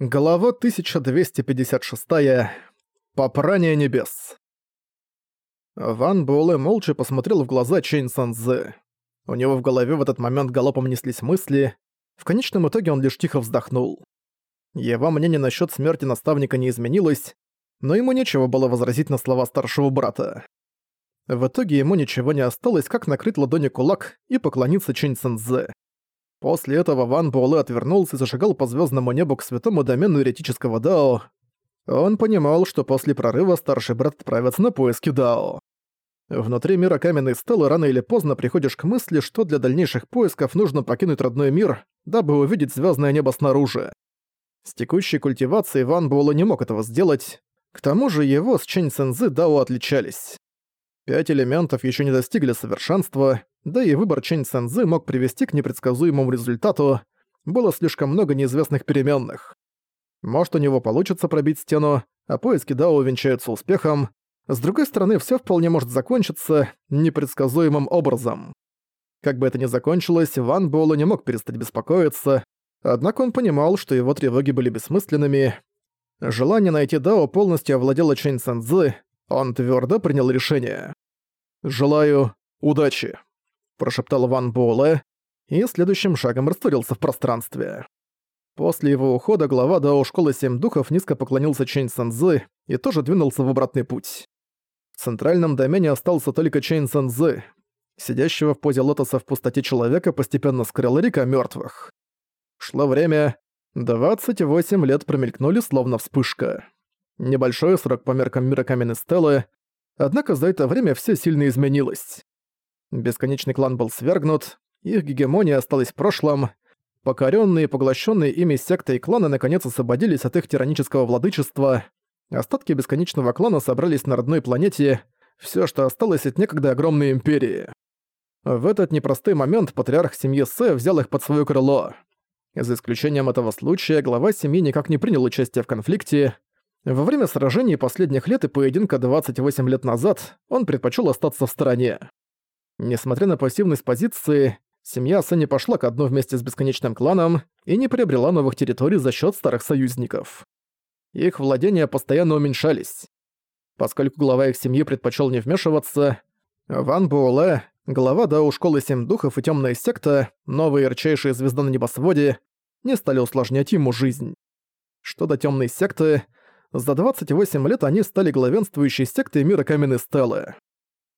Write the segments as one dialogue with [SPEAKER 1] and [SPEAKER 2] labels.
[SPEAKER 1] Глава 1256. Попрание небес. Ван Буэлэ молча посмотрел в глаза Чэнь Санзы. У него в голове в этот момент галопом неслись мысли. В конечном итоге он лишь тихо вздохнул. Его мнение насчет смерти наставника не изменилось, но ему нечего было возразить на слова старшего брата. В итоге ему ничего не осталось, как накрыть ладони кулак и поклониться Чэнь Санзы. После этого Ван Буэлэ отвернулся и зашагал по звездному небу к святому домену еретического Дао. Он понимал, что после прорыва старший брат отправится на поиски Дао. Внутри мира каменной стелы рано или поздно приходишь к мысли, что для дальнейших поисков нужно покинуть родной мир, дабы увидеть звездное небо снаружи. С текущей культивацией Ван Буэлэ не мог этого сделать, к тому же его с Чэнь Цэнзы Дао отличались. Пять элементов еще не достигли совершенства, да и выбор Чэнь Цэнзы мог привести к непредсказуемому результату, было слишком много неизвестных переменных. Может, у него получится пробить стену, а поиски Дао увенчаются успехом. С другой стороны, все вполне может закончиться непредсказуемым образом. Как бы это ни закончилось, Ван Буэлло не мог перестать беспокоиться, однако он понимал, что его тревоги были бессмысленными. Желание найти Дао полностью овладело Чэнь Цэнзы, он твердо принял решение. «Желаю удачи» прошептал Ван Буэлэ и следующим шагом растворился в пространстве. После его ухода глава Дао Школы Семь Духов низко поклонился Чэнь Сэнзы и тоже двинулся в обратный путь. В центральном домене остался только Чэнь Сэнзы. Сидящего в позе лотоса в пустоте человека постепенно скрыла река мертвых. Шло время, 28 лет промелькнули словно вспышка. Небольшой срок по меркам мира каменной стелы, однако за это время все сильно изменилось. Бесконечный клан был свергнут, их гегемония осталась в прошлом, покорённые и поглощенные ими секты и кланы наконец освободились от их тиранического владычества, остатки бесконечного клана собрались на родной планете, все, что осталось от некогда огромной империи. В этот непростой момент патриарх семьи Сэ взял их под свое крыло. За исключением этого случая, глава семьи никак не принял участие в конфликте. Во время сражений последних лет и поединка 28 лет назад он предпочел остаться в стороне. Несмотря на пассивность позиции, семья Сэни пошла ко дну вместе с Бесконечным кланом и не приобрела новых территорий за счет старых союзников. Их владения постоянно уменьшались. Поскольку глава их семьи предпочел не вмешиваться, Ван Буэлэ, глава Дао Школы Семь Духов и Темная Секта, новая ярчайшая звезда на небосводе, не стали усложнять ему жизнь. Что до Темной Секты, за 28 лет они стали главенствующей сектой мира Каменной Стелы.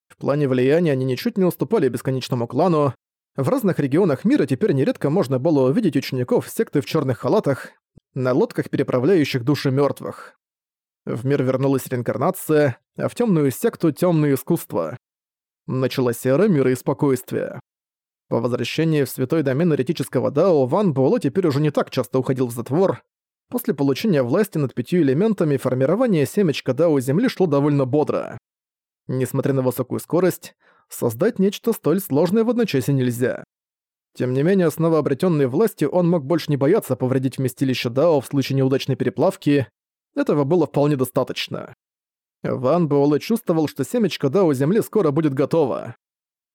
[SPEAKER 1] В плане влияния они ничуть не уступали бесконечному клану. В разных регионах мира теперь нередко можно было увидеть учеников секты в черных халатах на лодках, переправляющих души мертвых. В мир вернулась реинкарнация, а в темную секту темное искусство. Началась эра мира и спокойствия. По возвращении в святой домен эретического Дао Ван Буэлэ теперь уже не так часто уходил в затвор. После получения власти над пятью элементами формирование семечка Дао Земли шло довольно бодро. Несмотря на высокую скорость, создать нечто столь сложное в одночасье нельзя. Тем не менее, снова обретенной власти он мог больше не бояться повредить вместилище Дао в случае неудачной переплавки. Этого было вполне достаточно. Ван Буэлэ чувствовал, что семечко Дао Земли скоро будет готово.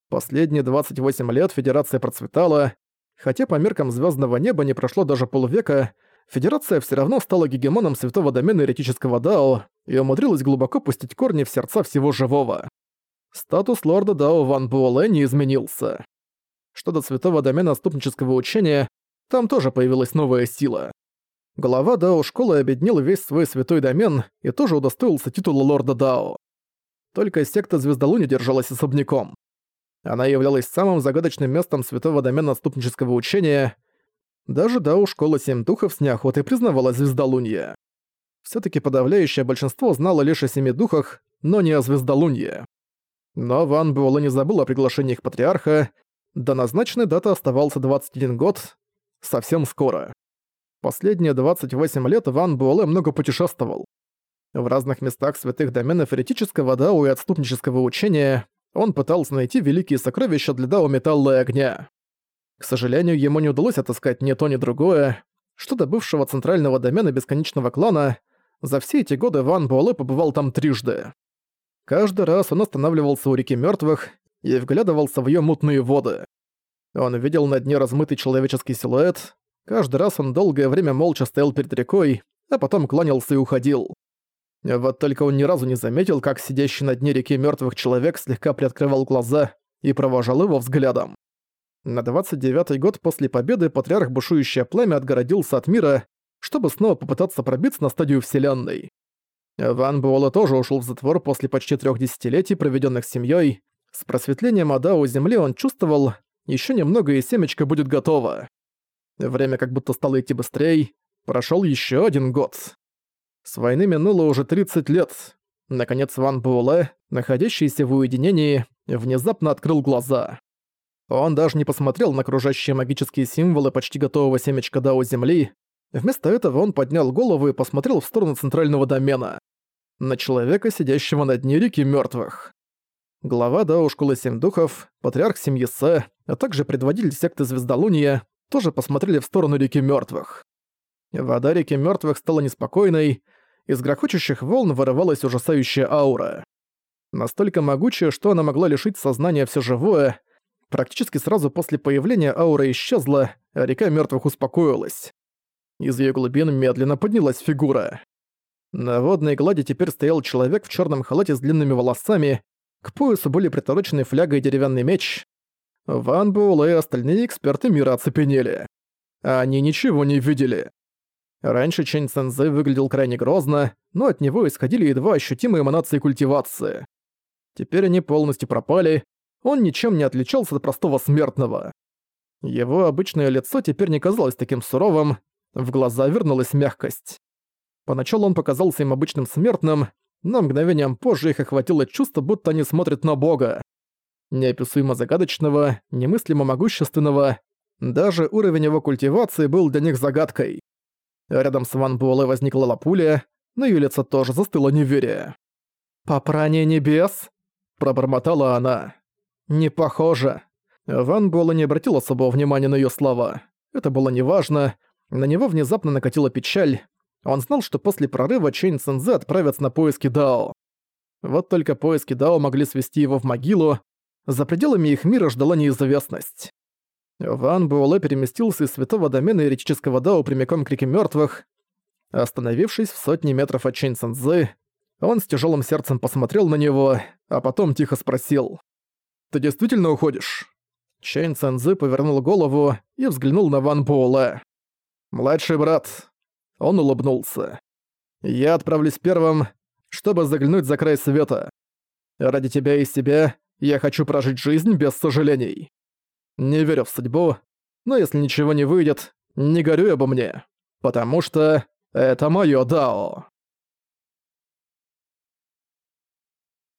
[SPEAKER 1] Последние 28 лет Федерация процветала, хотя по меркам звездного неба не прошло даже полвека, Федерация все равно стала гегемоном святого домена еретического Дао и умудрилась глубоко пустить корни в сердца всего живого. Статус лорда Дао Ван Буэлэ не изменился. Что до святого домена отступнического учения, там тоже появилась новая сила. Глава Дао школы объединил весь свой святой домен и тоже удостоился титула лорда Дао. Только секта Звездолуни держалась особняком. Она являлась самым загадочным местом святого домена отступнического учения, даже Дау Школа Семь Духов с неохотой признавала Звездолунье. все таки подавляющее большинство знало лишь о Семи Духах, но не о Звездолунье. Но Ван Буэлэ не забыл о приглашении их патриарха, до назначенной даты оставался 21 год, совсем скоро. Последние 28 лет Ван Буэлэ много путешествовал. В разных местах святых доменов эретического Дао и отступнического учения он пытался найти великие сокровища для Дао Металла и Огня. К сожалению, ему не удалось отыскать ни то, ни другое. Что до бывшего центрального домена Бесконечного клана, за все эти годы Ван Буэлэ побывал там трижды. Каждый раз он останавливался у реки мертвых и вглядывался в ее мутные воды. Он видел на дне размытый человеческий силуэт, Каждый раз он долгое время молча стоял перед рекой, а потом кланялся и уходил. Вот только он ни разу не заметил, как сидящий на дне реки мертвых человек слегка приоткрывал глаза и провожал его взглядом. На 29-й год после победы патриарх Бушующее Пламя отгородился от мира, чтобы снова попытаться пробиться на стадию Вселенной. Ван Буэлэ тоже ушел в затвор после почти трех десятилетий, проведенных семьей. С просветлением Адао Земли он чувствовал, еще немного и семечко будет готово. Время как будто стало идти быстрее. Прошел еще один год. С войны минуло уже 30 лет. Наконец Ван Буэлэ, находящийся в уединении, внезапно открыл глаза. Он даже не посмотрел на окружающие магические символы почти готового семечка Дао Земли. Вместо этого он поднял голову и посмотрел в сторону центрального домена. На человека, сидящего на дне реки мертвых. Глава Дао Школы Семь Духов, патриарх семьи Сэ, а также предводитель секты Звездолуния тоже посмотрели в сторону реки мертвых. Вода реки мертвых стала неспокойной, из грохочущих волн вырывалась ужасающая аура. Настолько могучая, что она могла лишить сознания все живое. Практически сразу после появления аура исчезла, а река мертвых успокоилась. Из ее глубин медленно поднялась фигура. На водной глади теперь стоял человек в черном халате с длинными волосами, к поясу были приторочены фляга и деревянный меч. Ван Буэлэ и остальные эксперты мира оцепенели. Они ничего не видели. Раньше Чэнь Цэнзэ выглядел крайне грозно, но от него исходили едва ощутимые эманации культивации. Теперь они полностью пропали, он ничем не отличался от простого смертного. Его обычное лицо теперь не казалось таким суровым, в глаза вернулась мягкость. Поначалу он показался им обычным смертным, но мгновением позже их охватило чувство, будто они смотрят на Бога. Неописуемо загадочного, немыслимо могущественного, даже уровень его культивации был для них загадкой. Рядом с Ван Буэлэ возникла Лапуля, но её лицо тоже застыло неверие. «Попрание небес?» – пробормотала она. «Не похоже». Ван Буэлэ не обратил особого внимания на её слова. Это было неважно. На него внезапно накатила печаль. Он знал, что после прорыва Чейн Цэнзэ отправятся на поиски Дао. Вот только поиски Дао могли свести его в могилу. За пределами их мира ждала неизвестность. Ван Буэлэ переместился из святого домена еретического Дао прямиком к реке мёртвых. Остановившись в сотне метров от Чэнь Цэнзы, он с тяжелым сердцем посмотрел на него, а потом тихо спросил. «Ты действительно уходишь?» Чэнь Цэнзы повернул голову и взглянул на Ван Буэлэ. «Младший брат». Он улыбнулся. «Я отправлюсь первым, чтобы заглянуть за край света. Ради тебя и себя я хочу прожить жизнь без сожалений». Не верю в судьбу, но если ничего не выйдет, не горюй обо мне, потому что это моё Дао.